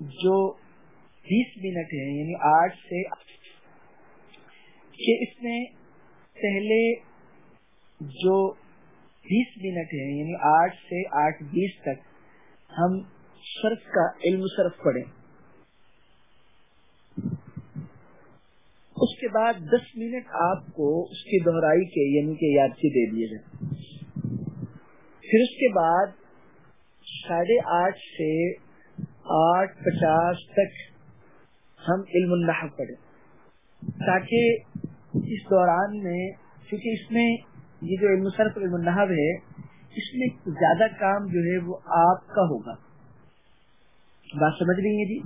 جو بیس منٹ ہے یعنی آٹھ سے کہ اس میں پہلے جو بیس منٹ ہے یعنی آٹھ سے آٹھ بیس تک ہم صرف کا علم صرف پڑھیں۔ اس کے بعد دس منٹ آپ کو اس کی دہرائی کے یعنی کہ یاد کے دے دیے جائیں۔ پھر اس کے بعد ساڑھے آٹھ سے آٹھ پچاس تک ہم علم اللہ پڑھیں۔ تاکہ اس دوران میں، کیونکہ اس میں یہ جو علم صرف علم النحب ہے، اس میں زیادہ کام جو ہے وہ آپ کا ہوگا۔ بات سمجھ رہی ہیں جی؟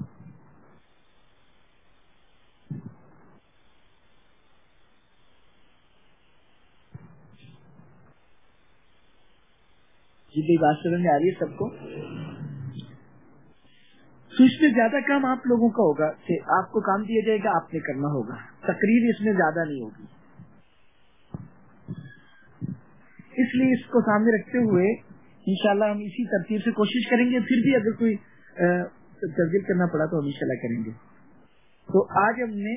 جی بات سمجھ میں آ رہی ہے سب کو؟ تو اس میں زیادہ کام آپ لوگوں کا ہوگا کہ آپ کو کام دیا جائے گا، آپ نے کرنا ہوگا۔ تقریر اس میں زیادہ نہیں ہوگی۔ اس لیے اس کو سامنے رکھتے ہوئے انشاءاللہ ہم اسی ترتیب سے کوشش کریں گے۔ پھر بھی اگر کوئی تبدیل کرنا پڑا تو ہم انشاءاللہ کریں گے۔ تو آج ہم نے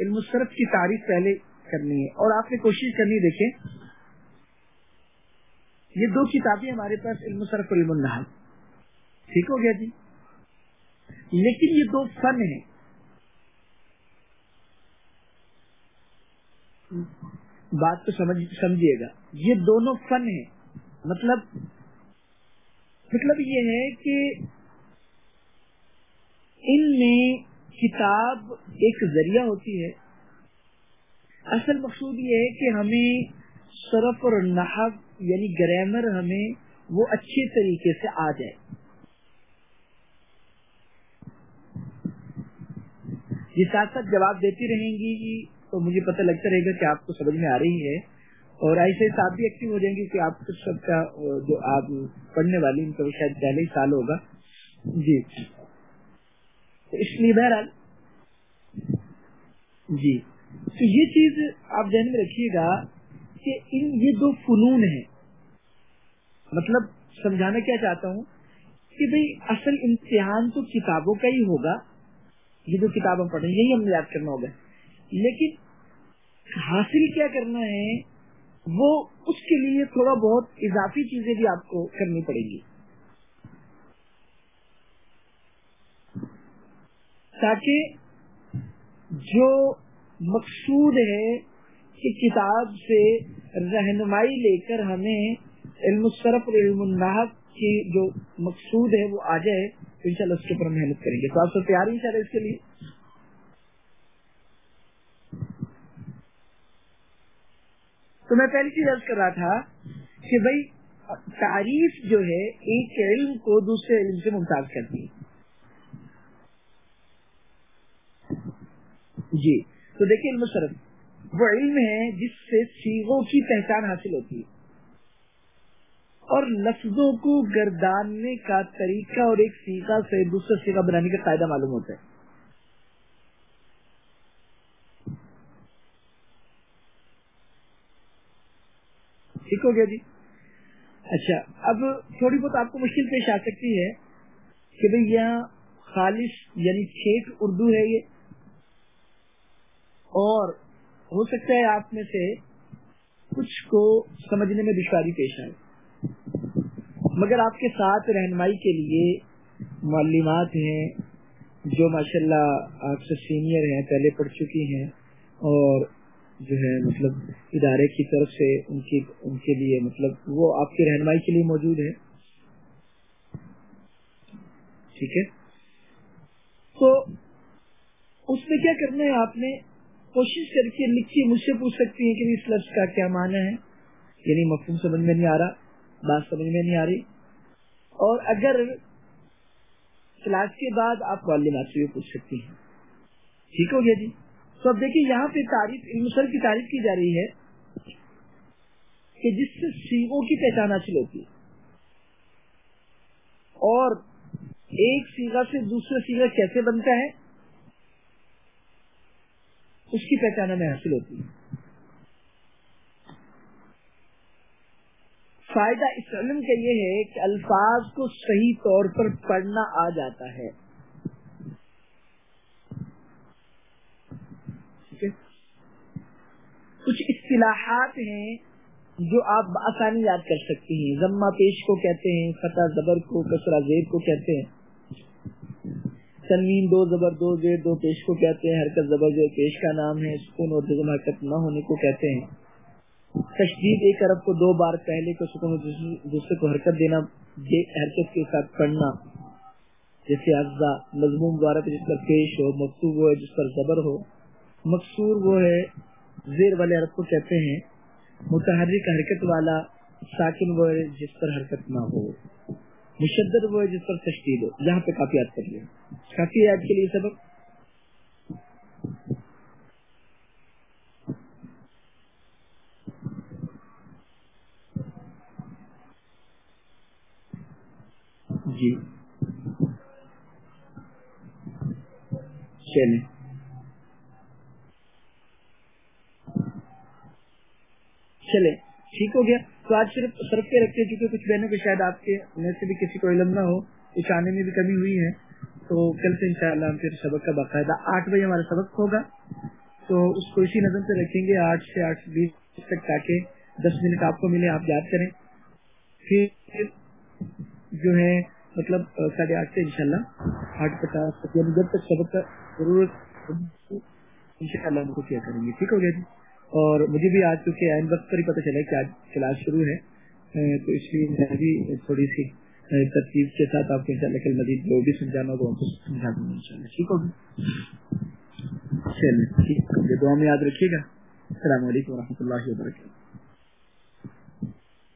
علم صرف کی تعریف پہلے کرنی ہے اور آپ نے کوشش کرنی دیکھیں۔ یہ دو کتابیں ہمارے پاس، علم صرف علم النحل۔ ٹھیک ہو گیا جی؟ لیکن یہ دو فن ہیں۔ بات تو سمجھیے گا۔ یہ دونوں فن ہیں۔ مطلب مطلب یہ ہے کہ ان میں کتاب ایک ذریعہ ہوتی ہے۔ اصل مقصود یہ ہے کہ ہمیں صرف اور نحب یعنی گرامر ہمیں وہ اچھے طریقے سے آ جائے۔ یہ ساتھ ساتھ جواب دیتی رہیں گی جی، تو مجھے پتہ لگتا رہے گا کہ آپ کو سمجھ میں آ رہی ہے۔ اور ایسے آپ بھی ایکٹیو ہو جائیں گے کہ آپ کو سب کا جو آپ پڑھنے والی ان کا شاید پہلے ہی سال ہوگا۔ جی۔ اس لیے بہرحال جی۔ تو یہ چیز آپ ذہن میں رکھیے گا کہ ان، یہ دو فنون ہیں۔ مطلب سمجھانا کیا چاہتا ہوں کہ بھئی اصل امتحان تو کتابوں کا ہی ہوگا یہ جو کتاب ہم پڑھیں، یہی ہم نے یاد کرنا ہوگا۔ لیکن حاصل کیا کرنا ہے، وہ اس کے لیے تھوڑا بہت اضافی چیزیں بھی آپ کو کرنی پڑے گی۔ تاکہ جو مقصود ہے کہ کتاب سے رہنمائی لے کر ہمیں علم صرف اور علم النحب کی جو مقصود ہے، وہ آ جائے تو ان شاء اللہ اس کے اوپر محنت کریں گے۔ تو آپ سب تیار ہیں ان اس کے لیے؟ تو میں پہلی چیز کر رہا تھا کہ بھائی، تعریف جو ہے ایک علم کو دوسرے علم سے ممتاز کرتی ہے۔ جی تو دیکھیے علم شرف وہ علم ہے جس سے سیغوں کی پہچان حاصل ہوتی ہے۔ اور لفظوں کو گرداننے کا طریقہ اور ایک سیکھا سے دوسرے سیکھا بنانے کا قاعدہ معلوم ہوتا ہے۔ ٹھیک ہو گیا جی؟ اچھا اب تھوڑی بہت آپ کو مشکل پیش آ سکتی ہے کہ بھئی یہاں خالص یعنی ٹھیک اردو ہے یہ۔ اور ہو سکتا ہے آپ میں سے کچھ کو سمجھنے میں دشواری پیش آئے۔ مگر آپ کے ساتھ رہنمائی کے لیے معلومات ہیں جو ماشاءاللہ آپ سے سینئر ہیں، پہلے پڑھ چکی ہیں اور جو ہے مطلب ادارے کی طرف سے ان کی، ان کے لیے مطلب وہ آپ کی رہنمائی کے لیے موجود ہے ٹھیک ہے؟ تو اس میں کیا کرنا ہے؟ آپ نے کوشش کر کے لکھی، مجھ سے پوچھ سکتی ہیں کہ اس لفظ کا کیا معنی ہے؟ یعنی مفہوم سمجھ میں نہیں آ رہا۔ بات سمجھ میں نہیں آ رہی۔ اور اگر کلاس کے بعد آپ معلومات سے پوچھ سکتی ہیں۔ ٹھیک ہو گیا جی؟ تو اب دیکھیے یہاں پہ تعریف، علم کی تعریف کی جا رہی ہے کہ جس سے سیگوں کی پہچان حاصل ہوتی ہے۔ اور ایک سیگا سے دوسرے سیگا کیسے بنتا ہے؟ اس کی پہچان ہمیں حاصل ہوتی ہے۔ فائدہ اس علم کا یہ ہے کہ الفاظ کو صحیح طور پر پڑھنا آ جاتا ہے۔ کچھ اصطلاحات ہیں جو آپ آسانی یاد کر سکتے ہیں۔ ضمہ پیش کو کہتے ہیں فتح زبر کو کسرا زیب کو کہتے ہیں۔ تنوین دو زبر، دو زیر، دو پیش کو کہتے ہیں۔ حرکت زبر زیر پیش کا نام ہے۔ سکون اور حرکت نہ ہونے کو کہتے ہیں۔ تشدید ایک عرب کو دو بار پہلے کو سکون دوسرے کو حرکت دینا حرکت کے ساتھ پڑھنا جیسے اجزا مضمون دوارا جس پر پیش ہو مکتوب ہو جس پر زبر ہو۔ مقصور وہ ہے، زیر والے عرب کو کہتے ہیں، متحرک حرکت والا، ساکن وہ ہے جس پر حرکت نہ ہو۔ مشدد وہ ہے جس پر تشدید ہو۔ یہاں پہ کافی یاد کر لیا کافی یاد کے لیے سبق۔ جی۔ چلیں۔ چلے ٹھیک ہو گیا۔ تو آج صرف سرف کے رکھتے چونکہ کچھ بہنوں کے شاید آپ کے میں سے بھی کسی کو علم نہ ہو کچھ آنے میں بھی کمی ہوئی ہے۔ تو کل سے انشاءاللہ ہم پھر سبق کا باقاعدہ آٹھ بجے ہمارا سبق ہوگا۔ تو اس کو اسی نظر سے رکھیں گے، آٹھ سے آٹھ بیس تک، تاکہ دس منٹ آپ کو ملے، آپ یاد کریں۔ پھر جو ہے مطلب ساڑھے آٹھ سے انشاءاللہ، آٹھ پچاس یعنی جب تک سبق کا ضرورت ان شاء اللہ ہم کو کیا کریں گے، ٹھیک ہو گیا جی؟ اور مجھے بھی آج چونکہ آئند وقت پر ہی پتہ چلا کہ آج کلاس شروع ہے تو اس لیے میں بھی تھوڑی سی ترتیب کے ساتھ آپ کو انشاءاللہ کل مزید جو بھی سمجھانا ہوگا ان کو سمجھا دوں گا انشاءاللہ، ٹھیک ہوگی چلیے، ٹھیک ہے دعا میں یاد رکھیے گا۔ السلام علیکم و رحمۃ اللہ وبرکاتہ۔